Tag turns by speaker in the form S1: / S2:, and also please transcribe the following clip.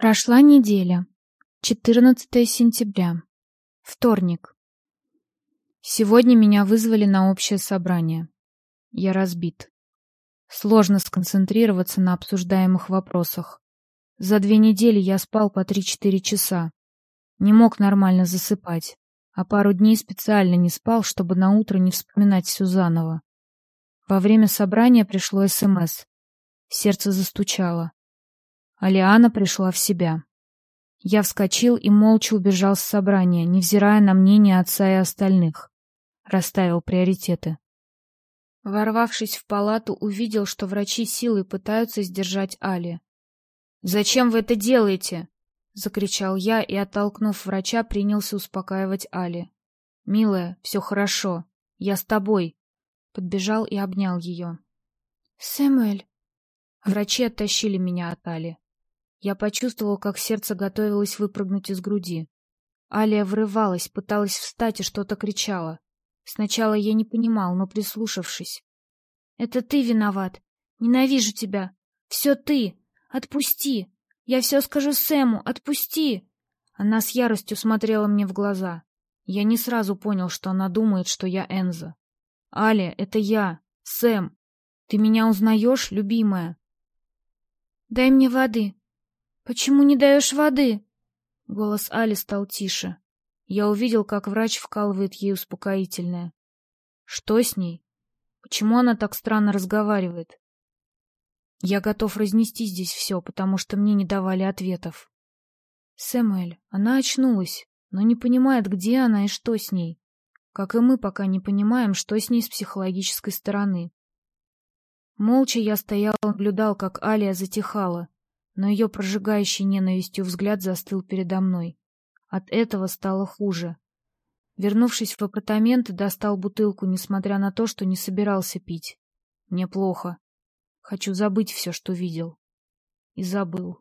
S1: Прошла неделя. 14 сентября. Вторник. Сегодня меня вызвали на общее собрание. Я разбит. Сложно сконцентрироваться на обсуждаемых вопросах. За две недели я спал по 3-4 часа. Не мог нормально засыпать, а пару дней специально не спал, чтобы на утро не вспоминать все заново. Во время собрания пришло СМС. Сердце застучало. Алиана пришла в себя. Я вскочил и молча убежал с собрания, невзирая на мнение отца и остальных. Расставил приоритеты. Ворвавшись в палату, увидел, что врачи силой пытаются сдержать Али. «Зачем вы это делаете?» — закричал я и, оттолкнув врача, принялся успокаивать Али. «Милая, все хорошо. Я с тобой». Подбежал и обнял ее.
S2: «Сэмюэль».
S1: Врачи оттащили меня от Али. Я почувствовал, как сердце готовилось выпрыгнуть из груди. Алия врывалась, пыталась встать и что-то кричала. Сначала я не понимал, но прислушавшись.
S2: «Это ты виноват. Ненавижу тебя. Все ты. Отпусти. Я все скажу Сэму. Отпусти!»
S1: Она с яростью смотрела мне в глаза. Я не сразу понял, что она думает, что я Энза. «Аля, это я. Сэм. Ты меня узнаешь, любимая?»
S2: «Дай мне воды», «Почему не даешь воды?»
S1: Голос Али стал тише. Я увидел, как врач вкалывает ей успокоительное. Что с ней? Почему она так странно разговаривает? Я готов разнести здесь все, потому что мне не давали ответов. Сэмуэль, она очнулась, но не понимает, где она и что с ней. Как и мы пока не понимаем, что с ней с психологической стороны. Молча я стоял и наблюдал, как Алия затихала, но ее прожигающий ненавистью взгляд застыл передо мной. От этого стало хуже. Вернувшись в апартаменты, достал бутылку, несмотря на то, что не собирался пить. Мне плохо. Хочу забыть все, что видел. И забыл.